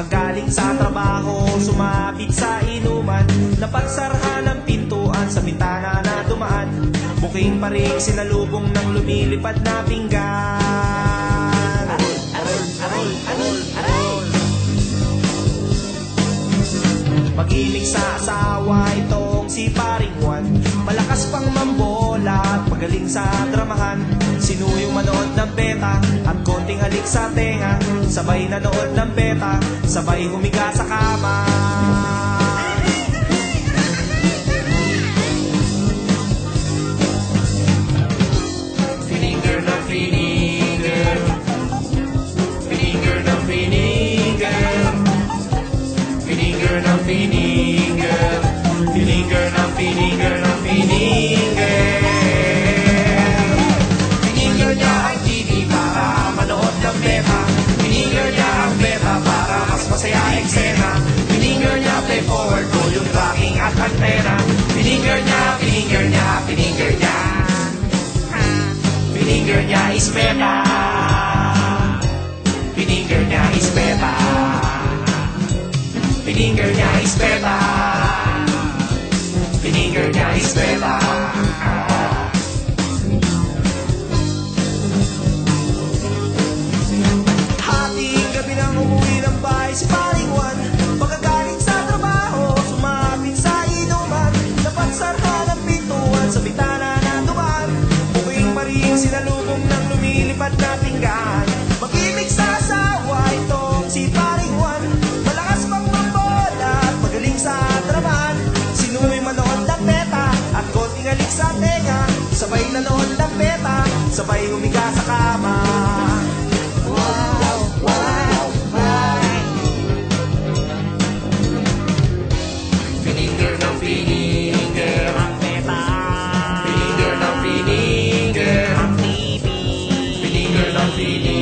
Pagkagaling sa trabaho, sumapit sa inuman. Napagsarhan ang pintuan sa bintana na dumaan. Buking pa rin sinalubong ng lumilipad na pinggan. Arol, arol, arol, arol Pag-ibig sa asawa itong si Paring Juan. Malakas pang mambola at magaling sa dramahan. Sinuyong manood ng beta konting halik sa tenga. Sabay nanood ng beta, sabay humiga sa kama. Fininger na fininger Fininger na fininger Fininger na fininger at antena Fininger niya, fininger niya, fininger niya. Fininger niya is beta Fininger niya is beta Fininger niya is beta Fininger niya is beta sa tenga Sabay nanood ng beta, sabay humiga sa kama. Wow, wow, wow. Fininger ng fininger Ang beta Fininger ng fininger Ang TV Fininger ng fininger